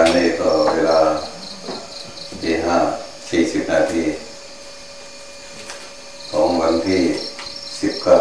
านี้ก็เวลาตีห้าสี่สิบนาทีของวันที่สิบเก้า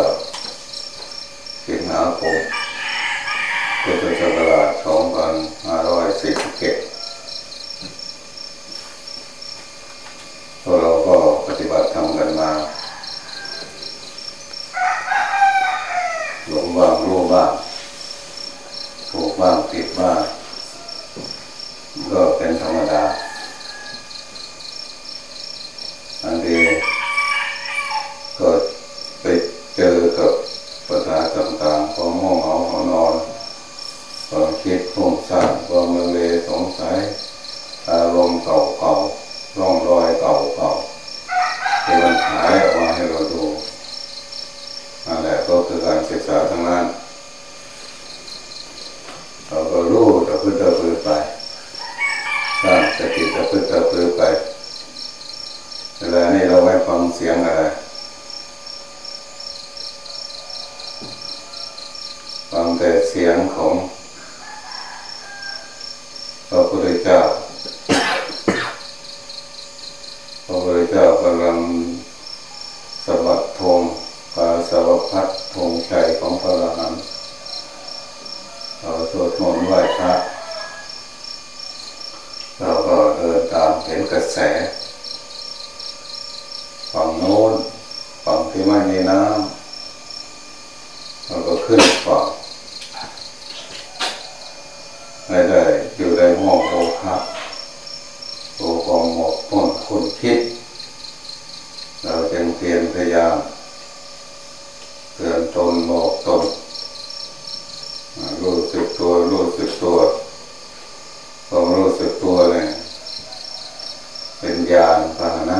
ยานพาหนะ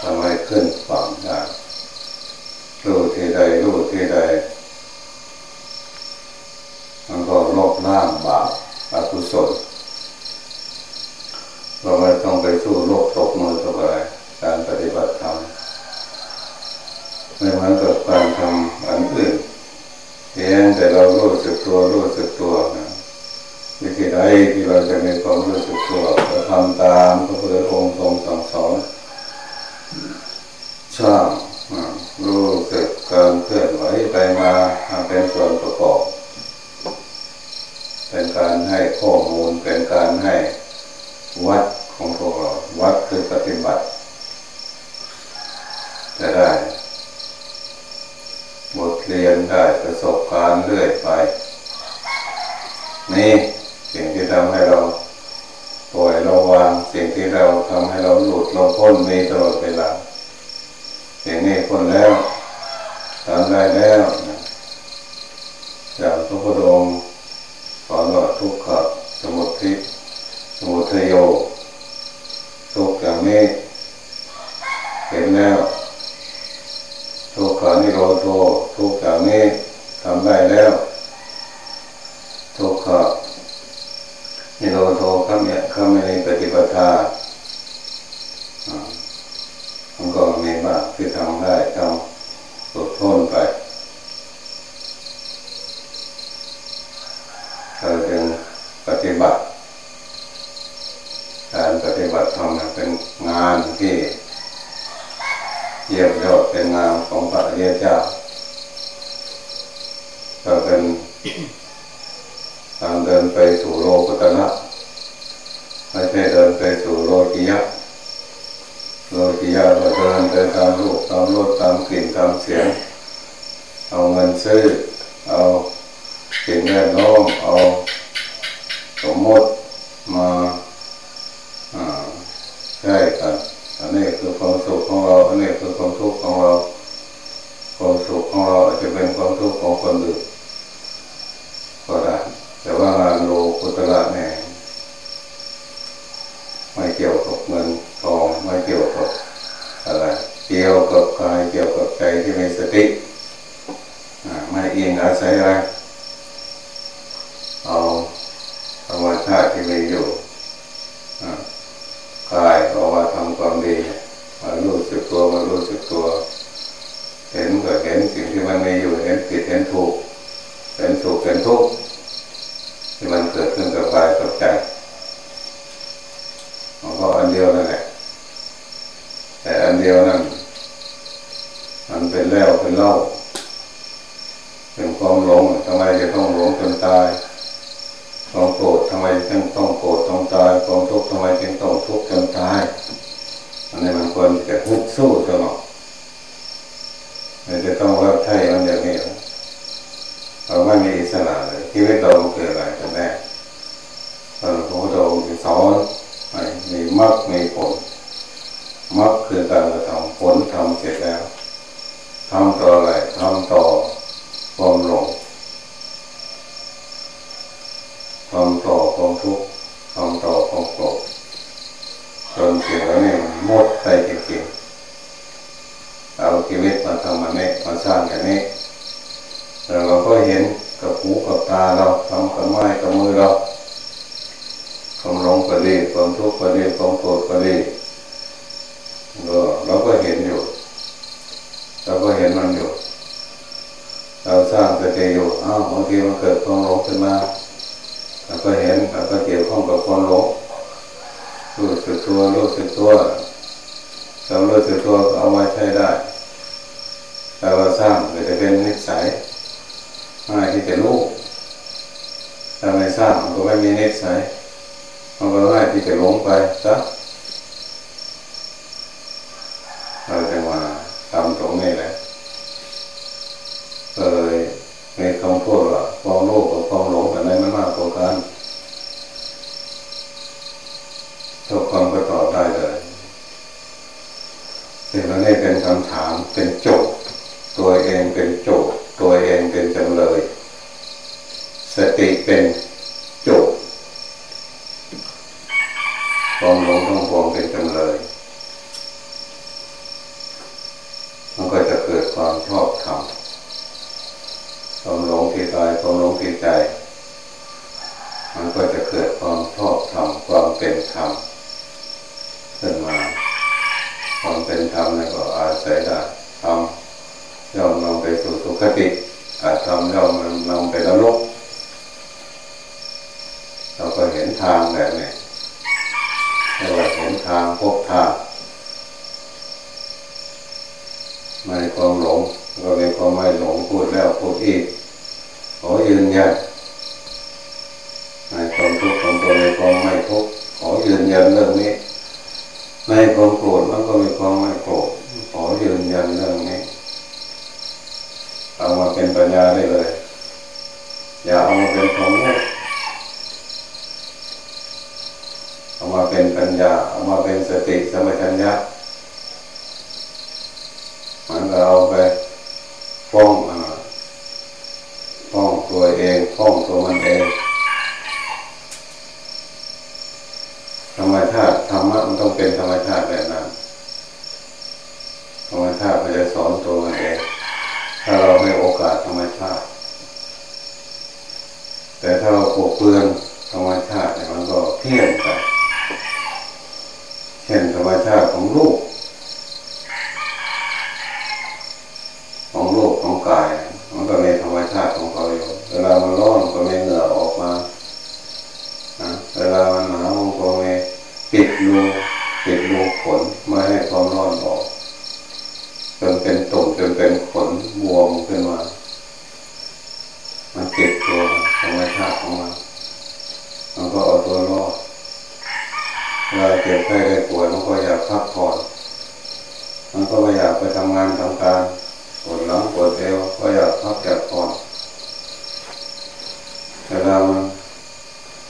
ทำให้ขึ้นฝั่งได้รู้ที่ใดรู้ที่ใดมันก็ลบล้างบาปอกุศลเราไม่ต้องไปสู้โลกตกมือกับอะไรการปฏิบัติธรรมไม่เหมือนกับการทำอันอื่นเพียงแต่เรารู้สึกตัวรู้สึกตัวนะวิธีใดที่เราจะมีความรู้สึกตัวเราทำตามพระพุทธองค์ทรงสั่งสอนช่างรู้สึกการเคลื่อนไหวไปมาเป็นส่วนประกอบ เป็นการให้ข้อมูลเป็นการให้วัดของพวกเราวัดคือปฏิบัติ จะได้ บทเรียนได้ประสบการณ์เรื่อยไป นี่สิ่งที่ทำให้เราปล่อยเราวางสิ่งที่เราทำให้เราหลุดเราพ้ นมีตลอดเวลาสิ่งนี้พ้นแล้วทำได้แล้วจากพระพุทธองค์สอนว่าทุกขะสมุทิสมุทโยทุกอย่างนี้เห็นแล้วทุกขานิโรธทุกอย่างนี้ทำได้แล้วทุกขะนิโรธข้ามเนี่ยข้ามในปฏิปทา มันก็มีมากที่ทำได้ทำลดพ้นไปเราจึงปฏิบัติ การปฏิบัติธรรมเป็นงานที่เยี่ยมยอดเป็นงานของพระเยเจ้าก็เป็นทางเดินไปสู่โลกุตระไม่ใช่เดินไปสู่โลกิยะ โลกิยะก็เดินไปตามรูปตามรสตามกลิ่นตามเสียง เอาเงินซื้อ เอาสิ่งแวดล้อมเอาสมมติมาใช่กันอันนี้คือความสุขของเรา อันนี้คือความทุกข์ของเรา ความสุขของเราอาจจะเป็นความทุกข์ของคนอื่นก็ได้แต่ว่างานโลกุตระเนี่ยไม่เกี่ยว กี่ยวกับกายเกี่ยวกับใจที่มีสติไม่เอียงอาศัยอะไรเอาธรรมชาติที่มีอยู่กายออกมาทำความดีมารู้สึกตัวมารู้สึกตัว เห็นก็เห็นสิ่งที่มันมีอยู่เห็นผิดเห็นถูกเห็นถูกเห็นทุกที่มันเกิดขึ้นกับกายกับใจมันก็อันเดียวนั่นแหละแต่อันเดียวนั่น เป็นแล้วเป็นเล่าเป็นความหลงทำไมจะต้องหลงจนตายความโกรธทำไมจึงต้องโกรธต้องตายความทุกข์ทำไมจึงต้องทุกข์จนตายอันนี้มันควรจะฮึดสู้ตลอดมันจะต้องรับใช้มันอย่างนี้เราไม่มีอิสระเลยชีวิตเราเกิดอะไรกันแน่พระพุทธองค์สอนมีมรรคมีผลมรรคคือการกระทำผลทำเสร็จแล้ว ทำต่ออะไรทำต่อความหลงทำต่อความทุกข์ทำต่อความโกรธจนสิ่งเหล่านี้หมดไปจริงๆเอาชีวิตมาทำมันนี้มาสร้างกันนี้แล้วเราก็เห็นกับหูกับตาเราทำกับไม้กับมือเราความหลงก็ดีความทุกข์ก็ดีความโกรธก็ดีก็เราก็เห็นอยู่ เราก็เห็นมันอยู่ เราสร้างสติอยู่อ้าวบางทีมันเกิดความหลงขึ้นมาเราก็เห็นเราก็เกี่ยวข้องกับความหลงรู้สึกตัวรู้สึกตัวเรารู้สึกตัวเอาไว้ใช้ได้แต่เราสร้างจะเป็นนิสัยง่ายที่จะรู้ถ้าไม่สร้างมันก็ไม่มีนิสัยมันก็ง่ายที่จะหลงไปซะเราจะมาทำตรงนี้แหละเลยมีคำพูดว่าความโลภกับความหลงอะไรมันมากกว่ากันทุกคนก็ตอบได้เลยสิ่งนี้เป็นคำถามเป็นโจทย์ตัวเองเป็นโจทย์ตัวเองเป็นจำเลย สติเป็นโจทย์ความหลงทั้งปวงเป็นจำเลย มันก็จะเกิดความชอบธรรมความหลงที่กายความหลงที่ใจ มันก็จะเกิดความชอบธรรมความเป็นธรรมขึ้นมา ความเป็นธรรม นี่ก็อาศัยได้ธรรมย่อมนำไปสู่สุขติอาจทำย่อมนำไปนรกเราก็เห็นทางแบบนี้เราเห็นทางพบทางไม่ความหลงก็เป็นความไม่หลงพูดแล้วพูดอีกขอยืนยันในความทุกข์ของตัวในความไม่ทุกข์ขอยืนยันเรื่องนี้ในความโกรธมันก็มีความไม่โกรธ ขอยืนยันเรื่องนี้เอามาเป็นปัญญาได้เลย อย่าเอามาเป็นความโง่เอามาเป็นปัญญา เอามาเป็นสติสมัชัญญะมันก็เอาไปฟ้องฟ้องตัวเองฟ้องตัวมันเองธรรมชาติธรรมะมันต้องเป็นธรรมชาติแบบนั้น ธรรมชาติมันจะสอนตัวมันเอง ถ้าเราให้โอกาสธรรมชาติ แต่ถ้าเราปกเปือนธรรมชาติเนี่ยมันก็เพี้ยนไปเช่นธรรมชาติของลูกของโลกของกาย มันก็มีธรรมชาติของเขาอยู่เวลามันร้อนก็มีเหงื่อออกมาเวลามันหนาวมันก็มีปิดรูปิดรูขนไม่ให้ความร้อนออกจนเป็นตุ่มจนเป็นขนบวมขึ้นมา มันเก็บตัวธรรมชาติของมันมันก็เอาตัวรอดเวลาเจ็บไข้ได้ป่วยมันก็อยากพักผ่อนมันก็ไม่อยากไปทำงานทำการปวดหลังปวดเอวก็อยากพักอยากผ่อนเวลามัน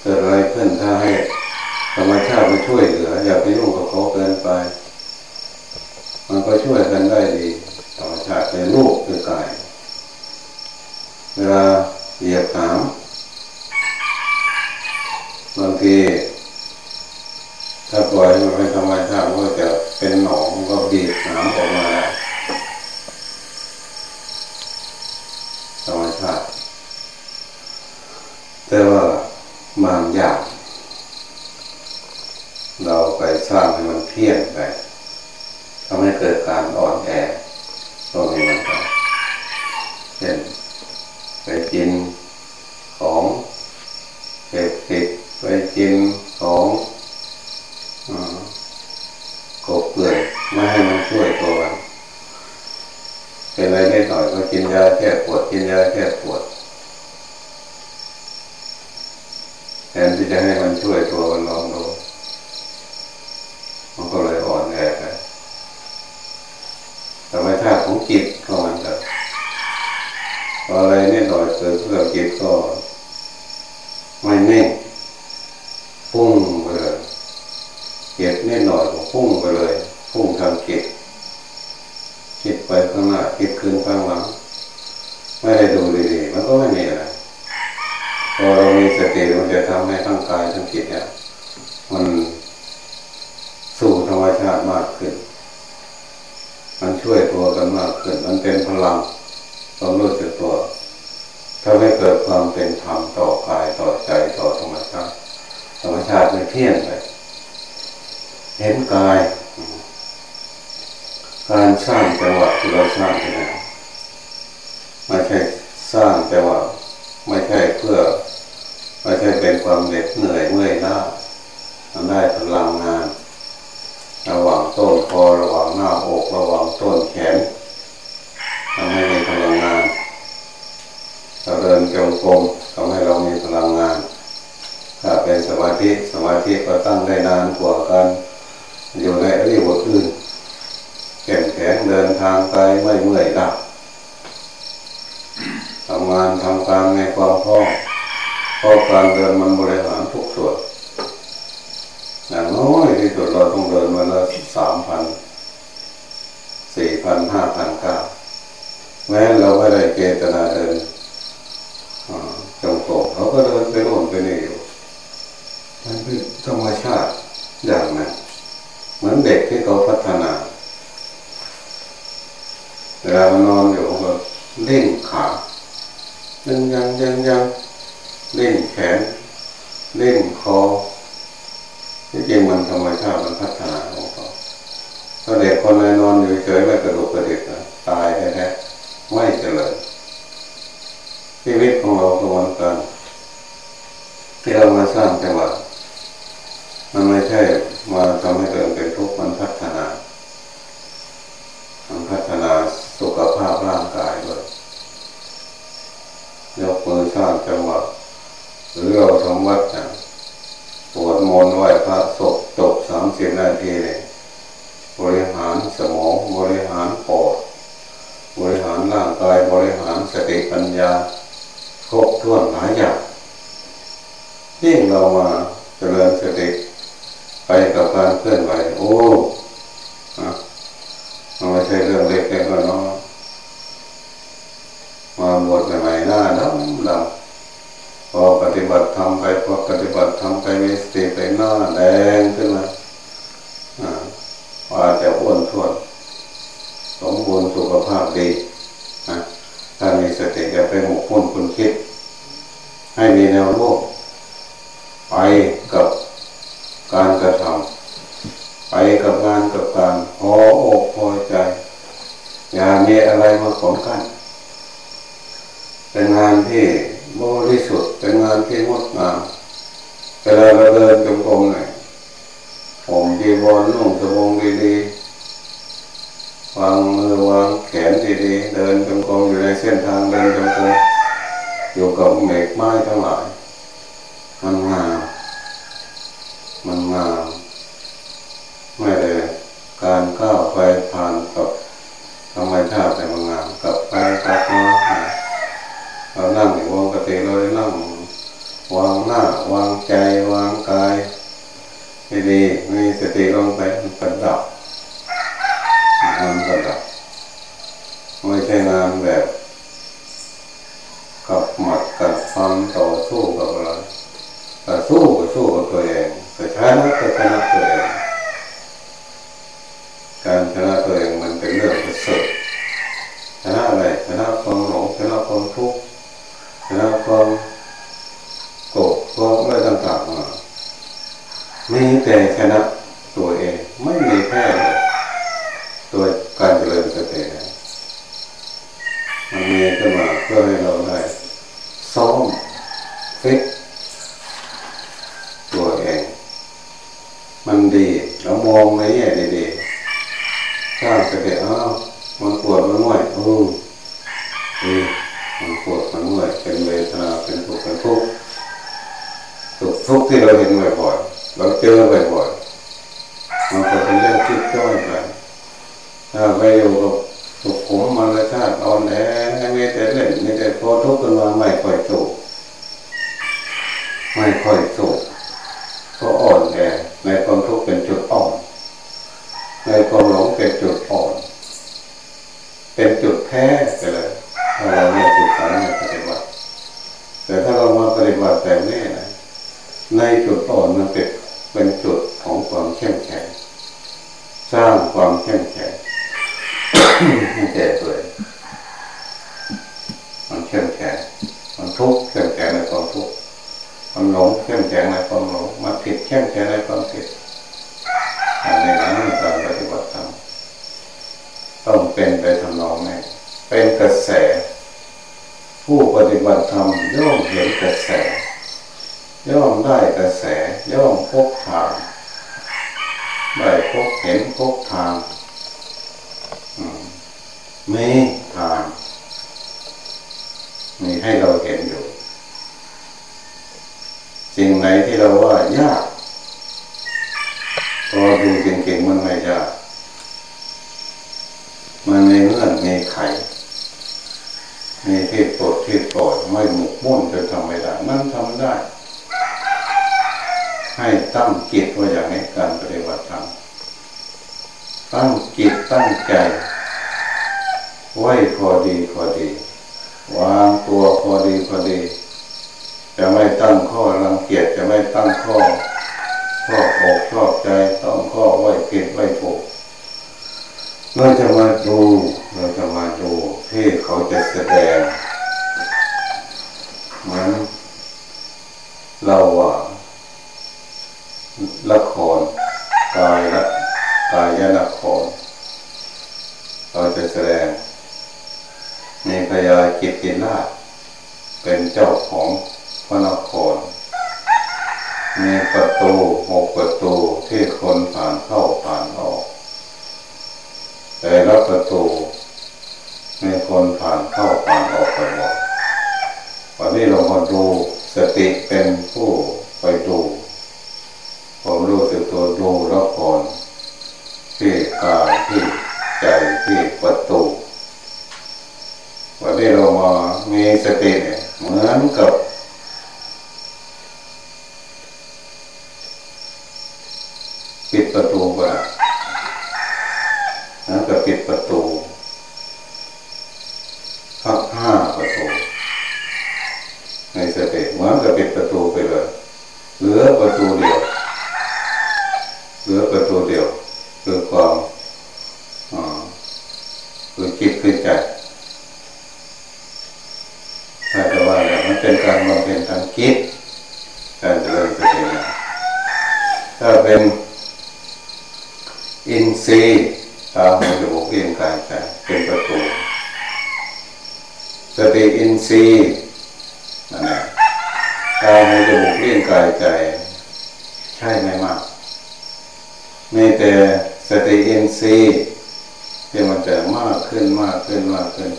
เกิดอะไรขึ้นถ้าให้ธรรมชาติมาช่วยเหลืออย่าไปยุ่งกับเขาเกินไป มัน ก็ช่วยกันได้ดี ต่อชาติในรูปคือกาย เวลาเหยียบหามบางทีถ้าปล่อยมันเป็นธรรมชาติมันก็จะเป็นหนองก็บีบหามออกมาแล้วธรรมชาติแต่ว่ามันยาก เราไปสร้างให้มันเพี้ยนไปทำให้เกิดการอ่อนแอตรงนี้มันไปเช่นไปกินของเสพติดไปกินของ แทนที่จะให้มันช่วยตัวมันลองดูมันก็เลยอ่อนแอไปธรรมชาติของจิตก็มันจะ อะไรนี่หน่อยเกิดเพื่อจิตก็ไม่แน่พุ่งไปเลยเกียดนิดหน่อยก็พุ่งไปเลย พุ่งทางจิตคิดไปข้างหน้าคิดคืนข้างหลังไม่ได้ดูดีๆมันก็ไม่มีอะไรพอเรามีสติมันจะทำให้ทั้งกายทั้งจิตเนี่ยมันสู่ธรรมชาติมากขึ้น มันช่วยตัวกันมากขึ้น มันเป็นพลังความรู้สึกตัวทำให้เกิดความเป็นธรรมต่อกายต่อใจต่อธรรมชาติธรรมชาติไม่เที่ยงเลยเห็นกาย การสร้างจังหวะที่เราสร้างขึ้นมาไม่ใช่สร้างจังหวะไม่ใช่เพื่อไม่ใช่เป็นความเหน็ดเหนื่อยเมื่อยล้ามันได้พลังงาน ระหว่างต้นคอระหว่างหน้าอกระหว่างต้นแขนทำให้ เราเดินจงกรมทำให้เรามีพลังงาน ถ้าเป็นสมาธิสมาธิก็ตั้งได้นานกว่ากันอยู่ในอริยบทอื่นแข็งแข็งเดินทางไปไม่เมื่อยล้าทำงานทำการในความพร้อพราะการเดินมันบริหารทุกส่วนอย่างน้อยที่สุดเราต้องเดินวันละสามพันสี่พันห้าพันเก้าแม้เราไม่ได้เจตนาเดินจงกรมเขาก็เดินไปโน่นไปนี่อยู่ มันเป็นธรรมชาติอย่างนั้นเหมือนเด็กที่เขาพัฒนาเวลามันนอนอยู่ก็เล่นขายังยังยังยังเล่นแขน เล่นคอที่จริงมันธรรมชาติมันพัฒนาของเขาถ้าเด็กคนไหนนอนอยู่เฉยไม่กระดูกกระดิกตายแท้ๆไม่เจริญชีวิตของเราก็เหมือนกันที่เรามาสร้างจังหวะ มันไม่ใช่มาทำให้เกิดเป็นทุกข์มันพัฒนามันพัฒนาสุขภาพร่างกายด้วยยกมือสร้างจังหวะหรือเราทำวัดนะปวดมนไหวพระศพจบสามสิบนาทีเลยบริหารสมองบริหารปอดบริหารร่างกายบริหารสติปัญญาครบถ้วนหลายอย่างยิ่งเรามาเจริญสติ ไปกับการเคลื่อนไหวโอ้มันไม่ใช่เรื่องเล็กๆก็น้อยมาบวชใหม่ๆหน้าดำดำพอปฏิบัติทำไปพอปฏิบัติทำไปมีสติไปหน้าแดงขึ้นมาว่าจะอ้วนท้วนสมบูรณ์สุขภาพดีถ้ามีสติจะไปหมกมุ่นคุณคิด ให้มีแนวโลกไป การกระทำไปกับงานกับการพออกพอใจ อย่ามีอะไรมาขนกันเป็นงานที่บริสุทธิ์เป็นงานที่งดงามเวลาเราเดินจงกรมเนี่ยผมจีวรนุ่งสบงดีๆวางมือวางแขนดีๆเดินจงกรมอยู่ในเส้นทางเดินจงกรมอยู่กับเมฆไม้ทั้งหลายมันงาม มันงามไม่เลยการก้าวไปผ่านกับธรรมชาติแต่มันงามกับไปกับมาเรานั่งอยู่วางกติเรานั่งวางหน้าวางใจวางกายดีมีสติลงไปมันประดับมันประดับไม่ใช่งานแบบกับหมัดกับฟันต่อสู้กับอะไรแต่สู้ก็สู้กับตัวเอง การชนะก็ชนะตัวเองการชนะตัวเองมันเป็นเรื่องประเสริฐชนะอะไรชนะความหลงชนะความทุกข์ชนะความโกรธความอะไรต่างๆมามีแต่ชนะตัวเองไม่มีแพ้เลยตัวการเจริญสติมันมีขึ้นมาเพื่อให้เราได้ซ้อมฟิกตัวเอง มันดีเรามองในแง่ดีๆถ้าสติอ้าวมันปวดมันเมื่อยโอ้ดีมันปวดมันเมื่อยเป็นเวทนาเป็นทุกข์เป็นทุกข์สุข ทุกที่เราเห็นบ่อยๆเราเจอบ่อยๆมันก็เป็นเรื่องคิดจ้อยไปถ้าไปอยู่กับสุขุมมาเลยชาติอ่อนแอมีแต่เล่นมีแต่พอทุกข์ขึ้นมาไม่ค่อยสู้ไม่ค่อยสู้ก็อ่อนแอในความทุกข์เป็นจุดอ่อน ในความหลงเป็นจุดอ่อน เป็นจุดแพ้ไปเลยถ้าเราเนี่ยศึกษาเนี่ยปฏิบัติแต่ถ้าเรามาปฏิบัติแบบนี้นะในจุดอ่อนมันเป็นเป็นจุดของความเข้มแข็งสร้างความเข้มแข็งให้แก่ตัวเองมันเข้มแข็งมันทุกข์เข้มแข็งในความทุกข์มันหลงเข้มแข็งในความหลงมันผิดเข้มแข็งในความผิดอันนี้นะการปฏิบัติธรรมต้องเป็นไปทำนอง ระแส ผู้ปฏิบัติธรรมย่อมเห็นกระแส ย่อมได้กระแสย่อมพบทางได้พบเห็นพบทางมีทางมีให้เราเห็นอยู่สิ่งไหนที่เราว่ายากพอดูจริงๆมันไม่ยากมันมีเงื่อนมีไข มีที่ปวดที่ปวดไม่หมกมุ่นจนทำไม่ได้มันทำได้ ให้ตั้งจิตว่าอย่างนี้การปฏิบัติธรรมตั้งจิตตั้งใจไว้พอดีพอดี วางตัวพอดีพอดี จะไม่ตั้งข้อรังเกียจจะไม่ตั้งข้อชอบอกชอบใจต้องข้อไว้ผิดไว้ถูก เราจะมาดูเราจะมาดูที่เขาจะแสดงเหมือนเราว่าละครกายละกายละครเราจะแสดงมีพญากิตตินาเป็นเจ้าของพระนครมีประตูหกประตูที่คนผ่านเข้าผ่านออก แต่ละประตูมีคนผ่านเข้าผ่านออกไปหมดวันนี้เรามาดูสติเป็นผู้ไปดูผมรู้สึกตัวดูละครที่กายที่ใจที่ประตูวันนี้เรามามีสติเหมือนกับ ปิดประตูก็ได้ นะกับปิดประตูพักห้าประตู ในสติเหมือนกับปิดประตูไปเลยเหลือประตูเดียวเหลือประตูเดียวคือความคือจิตคือใจถ้าจะว่าอย่างมันเป็นการบำเพ็ญทางคิดการเจริญสติถ้าเป็นอินทรีย์ตาหูจมูกเลี้ยงกายใจเป็นประตูสติอินทรีย์นั่นแหละตาหูจมูกเลี้ยงกายใจ ใช่ไหมมากมีแต่สติอินทรีที่มันจะมากขึ้นมากขึ้นมากขึ้น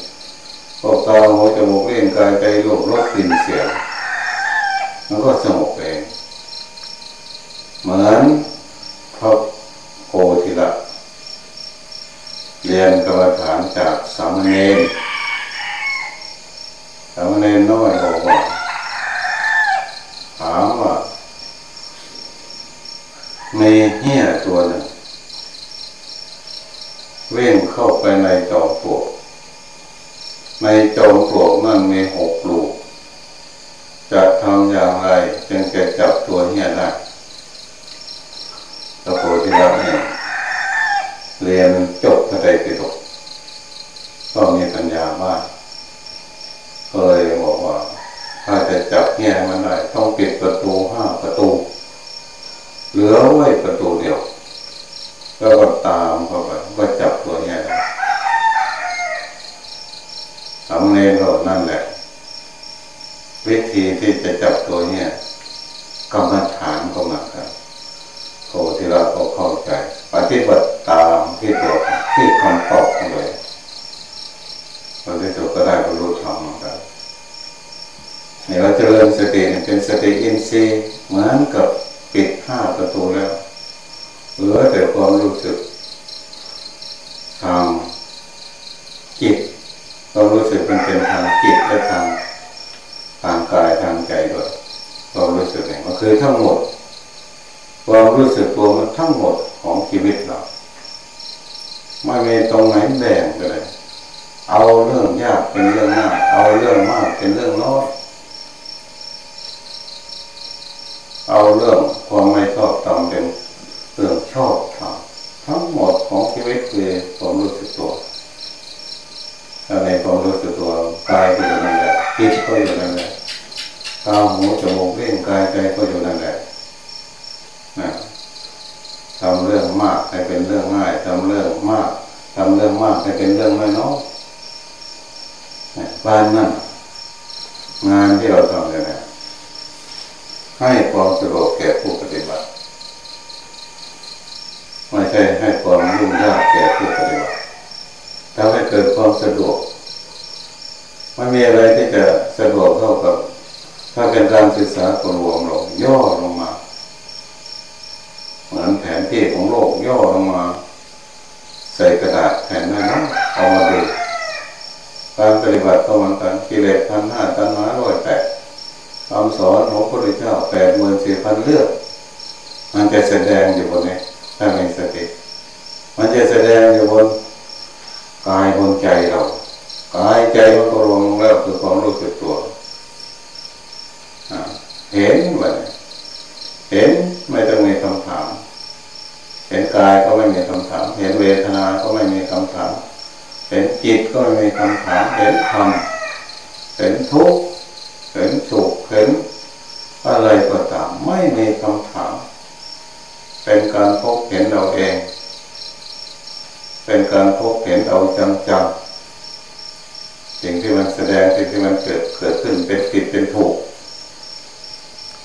พอตาหูจมูกเลี้ยงกายใจรูปรสกลิ่นเสียงมันก็สงบเองเหมือนพระโพธิละเรียนกรรมฐานจากสามเณรสามเณรน้อยบอกว่าถามว่า มีเหี้ยตัวหนึ่งเว่งเข้าไปในจอมปลวกในจอมปลวกนั่นมีหกลูก จะทำอย่างไรจึงจะจับตัวเหี้ยได้พระโพธิละเนี่ยเรียนจบพระไตรปิฎกก็มีปัญญามากเคยบอกว่า ถ้าจะจับเหี้ยมันได้ต้องปิดประตูห้าประตู เหลือไว้ประตูเดียวแล้วก็ตามเข้าไปก็จับตัวเหี้ยได้ทำเนรนั่นแหละ วิธีที่จะจับตัวเนี่ยกรรมฐานก็มาครับโคที่เราก็เข้าใจ ปฏิบัติตามที่ตัวที่คำตอบเลยวันที่สุดก็ได้บรรลุธรรมครับใน เราเจริญสติเป็นสติอินทรีย์เหมือนกับปิดห้าประตูแล้วเหลือแต่ความรู้สึกทางจิตความรู้สึกมันเป็นทางจิตและทางทางกายทางใจด้วยความรู้สึกเนี่ยมันคือทั้งหมดความรู้สึกตัวมันทั้งหมดของชีวิตเราไม่มีตรงไหนแบ่งเลยเอาเรื่องยากเป็นเรื่องง่ายเอาเรื่องมากเป็นเรื่องน้อยเอาเรื่องความไม่ชอบทำเป็นเรื่องชอบทำทั้งหมดของชีวิต คือความรู้สึกตัวในความรู้สึกตัวกายก็อยู่นั่นแหละจิตก็อยู่นั่นแหละตาหูจมูกเล่นกายใจก็อยู่นั่นแหละนะทำเรื่องมากให้เป็นเรื่องง่ายทำเรื่องมากทำเรื่องมากให้เป็นเรื่องน้อยบ้านนั่นงานที่เราทำเนี่ยให้ความสะดวกแก่ผู้ปฏิบัติไม่ใช่ให้ความยุ่งยากแก่ผู้ปฏิบัติ ทำให้เกิดความสะดวกไม่มีอะไรที่จะสะดวกเท่ากับ ถ้าเป็นการศึกษาคนรวมลงย่อลงมา เหมือนแผนที่ของโลกย่อลงมา ใส่กระดาษแผ่นนั้นเอามาดูการปฏิบัติก็เหมือนกันกิเลสพันห้าตันห้าร้อยแปดคำสอนของพระพุทธเจ้าแปดหมื่นสี่พันเลือกมันจะแสดงอยู่บนนี้ถ้ามีสติมันจะแสดงอยู่บน กายบนใจเรากายใจมันก็รวมแล้วคือความรู้สึกตัวเห็นมันเห็นไม่ต้องมีคำถาม เห็นกายก็ไม่มีคำถาม เห็นเวทนา ก็ไม่มีคำถาม เห็นจิตก็ไม่มีคำถาม เห็นธรรมเห็นทุกข์เห็นสุขเห็นอะไรก็ตามไม่มีคำถาม เป็นการพบเห็นเราเอง เป็นการพบเห็นเอาจังๆสิ่งที่มันแสดงสิ่งที่มันเกิดเกิดขึ้นเป็นผิดเป็นถูก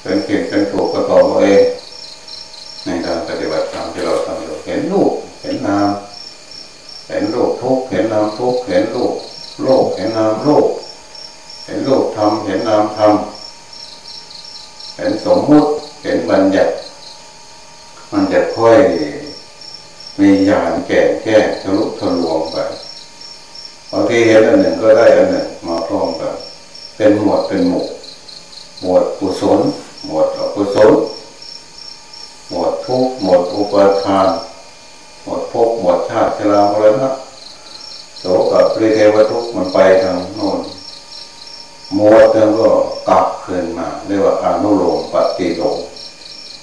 เป็นผิดเป็นถูกก็ต่อบเองในการปฏิบัติธรรมที่เราทำอยู่เห็นรูปเห็นนามเห็นโลกทุกเห็นนามทุกเห็นโลกโลกเห็นนามโลกเห็นโลกธรรมเห็นนามธรรมเห็นสมมุติเห็นบัญญัติมันจะค่อย มีญาณแก่แก้ทะลุทะลวงไปบางทีเห็นอันหนึ่งก็ได้อันหนึ่งมาพร้อมกันเป็นหมวดเป็นหมู่หมวดกุศลหมวดอกุศลหมวดทุกหมวดอุปทานหมวดภพหมวดชาติชรามรณะโสกับปริเทวทุกมันไปทางโน้นหมวดนึงก็กลับคืนมาเรียกว่าอนุโลมปฏิโลม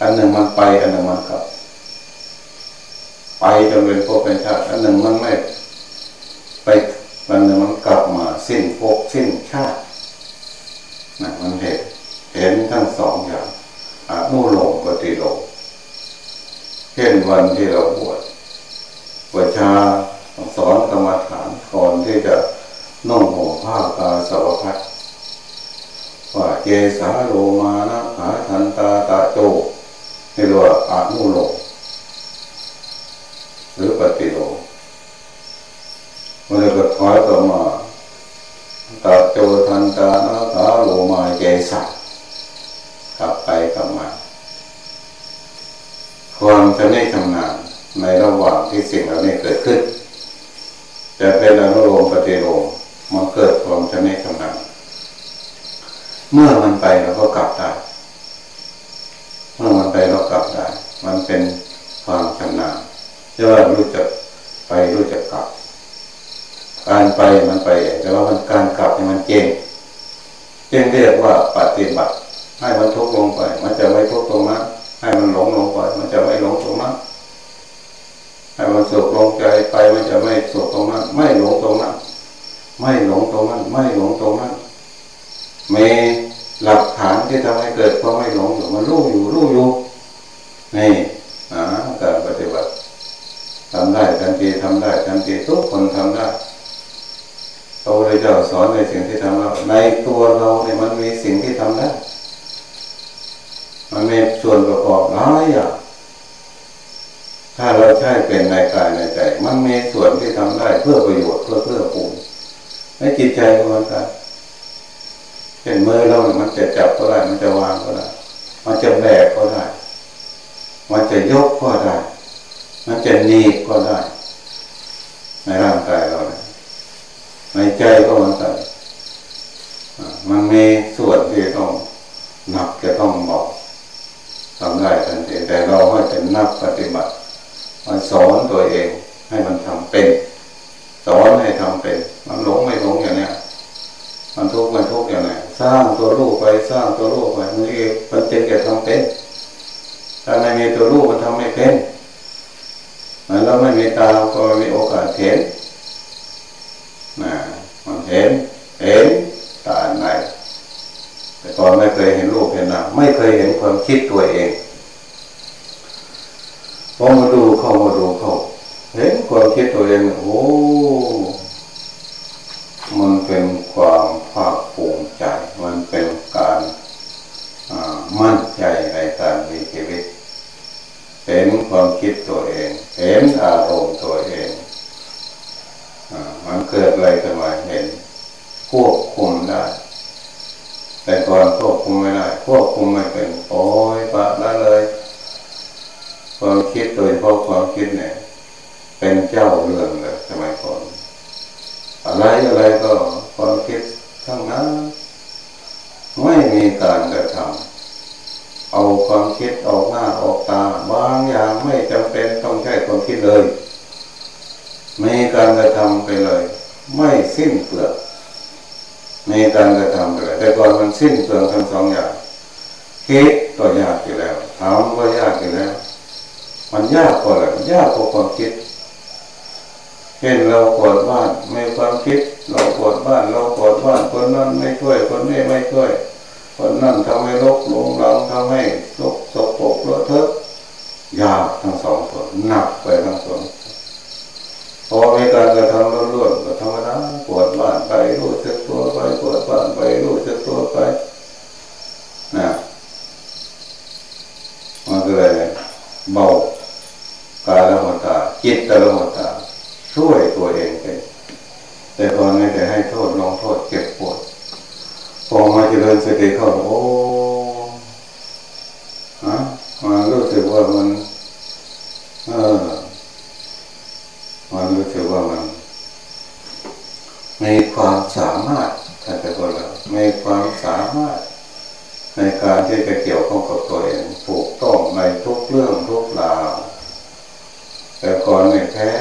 อันหนึ่งมันไปอันหนึ่งมันกลับ ไปจนเป็นภพเป็นชาติอันหนึ่งมันไม่ไปมันหนึ่งมันกลับมาสิ้นภพสิ้นชาตินะมันเห็นเห็นทั้งสองอย่างอนุโลมปฏิโลมเช่นวันที่เราบวชบวชชาสอนกรรมฐานก่อนที่จะนุ่งห่มผ้ากาสาวพัดว่าเจสาโลมานะหาทันตาตาโจนี่เรียกว่าอนุโลม หรือปฏิโลมมันก็ถอยต่อมาตาโจทันตานะหาโลมาเจสากลับไปกลับมาความจะไม่ทำงานในระหว่างที่สิ่งเหล่านี้เกิดขึ้น จะเป็นอนุโลมปฏิโลมมันเกิดความจะไม่ทำงานเมื่อมันไปเราก็กลับได้ เมื่อมันไปเรากลับได้ มันเป็นความชำนาญ จะว่ารู้จักไปรู้จักกลับ การไปมันไป แต่ว่ามันการกลับเนี่ยมันเก่งจึงเรียกว่าปฏิบัติ ให้มันทุกลงไป มันจะไม่ทุกตรงนั้นให้มันหลงลงไป มันจะไม่หลงตรงนั้นให้มันสุขลงใจไปมันจะไม่สุขตรงนั้น ไม่หลงตรงนั้น ไม่หลงตรงนั้น ไม่หลงตรงนั้นมีหลักฐานที่ทำให้เกิดความไม่หลงอยู่มันรู้อยู่รู้อยู่นี่นะการปฏิบัติ ทำได้ทันทีทำได้ทันทีทุกคนทำได้พระพุทธเจ้าสอนในสิ่งที่ทำแล้วในตัวเราเนี่ยมันมีสิ่งที่ทำได้มันมีส่วนประกอบหลายอย่างถ้าเราใช้เป็นในกายในใจ มันมีส่วนที่ทำได้เพื่อประโยชน์เพื่อเพื่อปูนในจิตใจของมันกันเป็นมือเราเนี่ยมันจะจับก็ได้ มันจะวางก็ได้ มันจะแบกก็ได้ มันจะยกก็ได้ มันจะหนีบก็ได้ ในร่างกายเราเนี่ยในใจก็เหมือนกันมันมีส่วนที่ต้องหนักจะต้องเบาทำได้ทันทีแต่เราก็จะนักปฏิบัติมันสอนตัวเองให้มันทำเป็น สอนให้ทำเป็น มันหลงไม่หลงอย่างเนี้ยมันทุกข์มันทุกข์อย่างไรสร้างตัวลูกไปสร้างตัวลูกไปมันเองมันจึงจะทำเป็นถ้าไม่มีตัวลูกมันทำไม่เป็น เราไม่มีตาก็ม่มีโอกาสเห็นนะมันเห็น เห็นตาในแต่ก่อนไม่เคยเห็นรูปเห็นนามไม่เคยเห็นความคิดตัวเองพอมาดูเข้ามาดูเข้าเห็นความคิดตัวเองโอ้มันเป็นความภาคภูมิใจ มันเป็นการมั่นใจในการมีชีวิต เห็นความคิดตัวเอง เห็นอารมณ์ตัวเองอมันเกิดอะไรขึ้นมาเห็นควบคุมได้ แต่ก่อนควบคุมไม่ได้ควบคุมไม่เป็นโอ้ยปะได้เลย ความคิดโดยเพราะความคิดเนี่ย เป็นเจ้าเรื่องเลยสมัยก่อนอะไรอะไรก็ความคิดทั้งนั้น ไม่มีการกระทำเอาความคิดออกหน้าออกตาบางอย่างไม่จำเป็นต้องใช้ความคิดเลย มีการกระทำไปเลย ไม่สิ้นเปลือกมีการกระทำไปเลยแต่ก่อนมันสิ้นเปลืองทั้งสองอย่างคิดก็ยากอยู่แล้วทำก็ยากอยู่แล้ว มันยากกว่าอะไรยากกว่าความคิดเช่นเรา ปวดบ้านไม่ความคิด เราปวดบ้านเราปวดบ้านคนนั้นไม่ช่วยคนนี้ไม่ช่วย คนนั้นทำให้ลกลงเราทำให้ลกสกปรกเลอะเทอะยากทั้งสองส่วนหนักไปทั้งสองพอมีการกระทำล้วนๆก็ธรรมดาปวดบ้านไปรู้สึกตัวไปปวดบ้านไปรู้สึกตัวไปนะมันก็เลยเบากายละหัวตาจิตต่ละหัวตาช่วย แต่ตอนนี้แต่ให้โทษลงโทษเก็บปวด พอมาเจริญสติเข้าโอ้ฮะมารู้สึกว่ามันเออมันรู้สึกว่ามันมีความสามารถแต่แต่คนเรามีความสามารถ ในการที่จะเกี่ยวข้องกับตัวเองถูกต้องในทุกเรื่องทุกราวแต่ก่อนไม่แพ้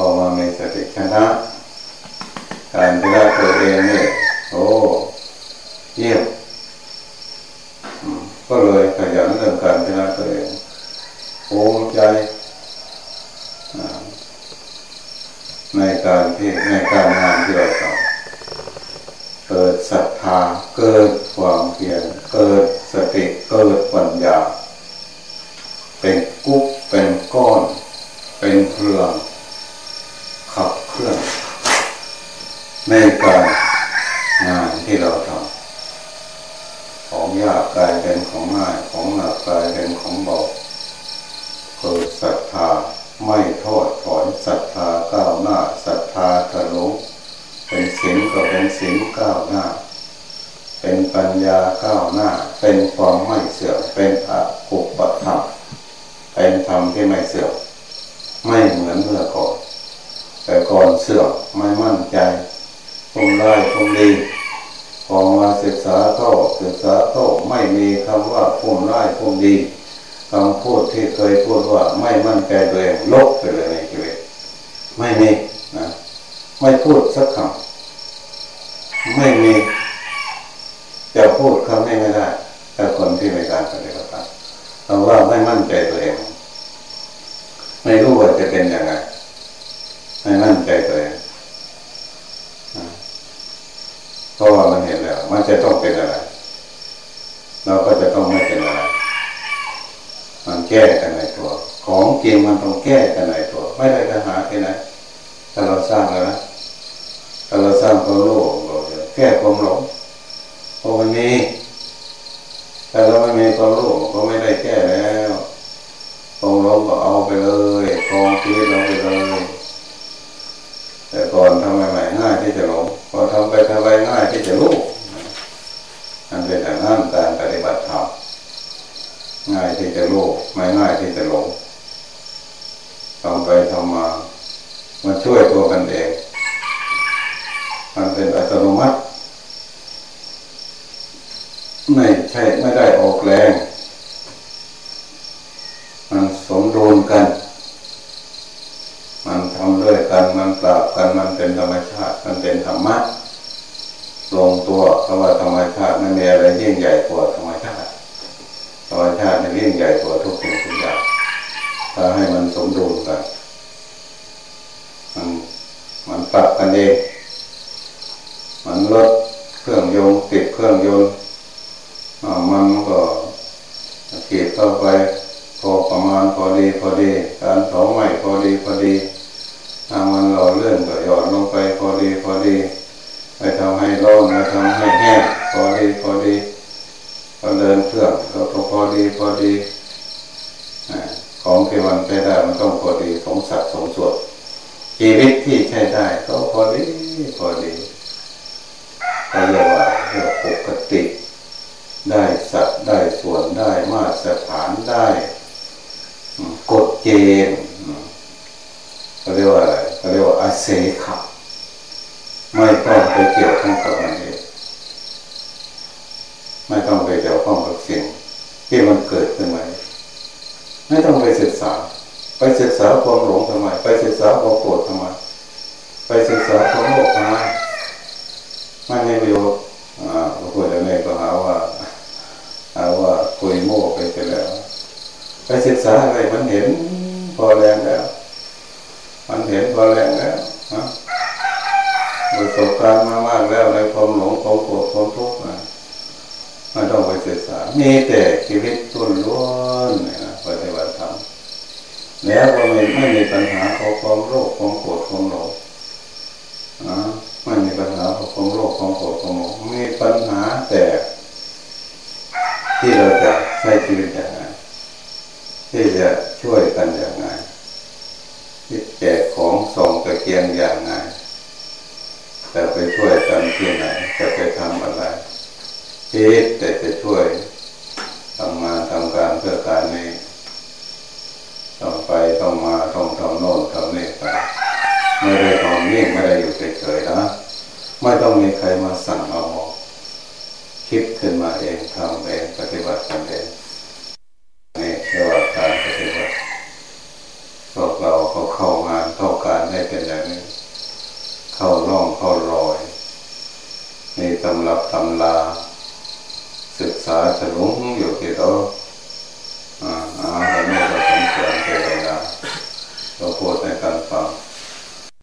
พอมามีสติชนะ การดูแลตัวเองเนี่ยโอ้เยี่ยมก็เลยขยันเรื่องการชนะตัวเองภูมิใจในการที่ในการงานที่เราทำเกิดศรัทธาเกิดความเพียรเกิดสติเกิดปัญญา เป็นกุ๊กเป็นก้อน เป็นเครื่องขับเคลื่อน ในการงานที่เราทำของยากกลายเป็นของง่ายของหนักกลายเป็นของเบาเกิดศรัทธาไม่ทอดถอนศรัทธาก้าวหน้าศรัทธาทะลุเป็นศีลก็เป็นศีลก้าวหน้า เป็นปัญญาก้าวหน้า เป็นความไม่เสื่อมเป็นอากุปธรรมเป็นธรรมที่ไม่เสื่อมไม่เหมือนเมื่อก่อนแต่ก่อนเสื่อมไม่มั่นใจคงได้คงดีพอมา ศึกษาเข้าศึกษาเข้าไม่มีคำว่าพุ่มร้ายพุ่มดีคำพูดที่เคยพูดว่าไม่มั่นใจตัวเองลบไปเลยในชีวิตไม่มีนะไม่พูดสักคำไม่มีจะพูดคำนี้ไม่ได้แต่คนที่ไม่การปฏิบัติคำว่าไม่มั่นใจตัวเองไม่รู้ว่าจะเป็นยังไงไม่มั่นใจตัวเองเพราะว่ามันเห็นแล้ว มัน จะต้องเป็นอะไร เราก็จะต้องไม่เป็นอะไร มันแก้กันในตัว ของจริงมันต้องแก้กันในตัว ไม่ได้จะหาที่ไหนถ้าเราสร้างแล้วนะถ้าเราสร้างความรู้เราจะแก้ความหลงเพราะมันมีแต่เราไม่มีความรู้ก็ไม่ได้แก้แล้วความหลงก็เอาไปเลยคลองชีวิตเราไปเลยแต่ก่อนทำใหม่ๆง่ายที่จะหลงพอทำไปทำไปง่ายที่จะรู้ มันเป็นอย่างนั้นการปฏิบัติธรรมง่ายที่จะโลภไม่ง่ายที่จะหลงทำไปทำมา มันช่วยตัวกันเองมันเป็นอัตโนมัติไม่ใช่ไม่ได้ออกแรง มันสมดุลกัน มันทำด้วยกัน มันปราบกัน มันเป็นธรรมชาติ มันเป็นธรรมะลงตัวเพราะว่าธรรมชาติไม่มีอะไรยิ่งใหญ่กว่าธรรมชาติ ธรรมชาติมันยิ่งใหญ่กว่าทุกสิ่งทุกอย่างถ้าให้มันสมดุลกัน มันมันปรับกันเองมันลดเครื่องยนต์ติดเครื่องยนต์มันก็เกีดเข้าไปพอประมาณพอดีพอดี การเผาไหม้พอดีพอดีถ้ามันหล่อเลื่อนก็หย่อนลงไปพอดีพอดีไม่ทำให้ร้อนไม่ทำให้แห้งพอดีพอดีพอเดินเครื่องก็พอดีพอดี ของที่มันใช้ได้มันต้องพอดีสงสัดสงส่วนชีวิตที่ใช้ได้ก็พอดีพอดีเขาเรียกว่าเรียกปกติ ได้สัตว์ได้ส่วนได้มาตรฐานได้กฎเกณฑ์เขาเรียกว่าอะไรเขาเรียกว่าอาเซขะไม่ต้องไปเกี่ยวข้องกับมันเองไม่ต้องไปเกี่ยวข้องกับสิ่งที่มันเกิดขึ้นมา ไม่ต้องไปศึกษา ไปศึกษาความหลงทำไม ไปศึกษาความโกรธทำไม ไปศึกษาความโลภทำไมไม่มีประโยชน์อ่าพระพุทธเจ้าก็หาว่าหาว่าคุยโม่ไปไปแล้ว ไปศึกษาอะไรมันเห็นพอแรงแล้ว มันเห็นพอแรงแล้วประสบการณ์มามากแล้วในความหลงความโกรธความทุกข์ ไม่ต้องไปศึกษา มีแต่ชีวิตต้นล้วนนะปฏิบัติธรรมแล้วก็ไม่ไม่มีปัญหาขอความ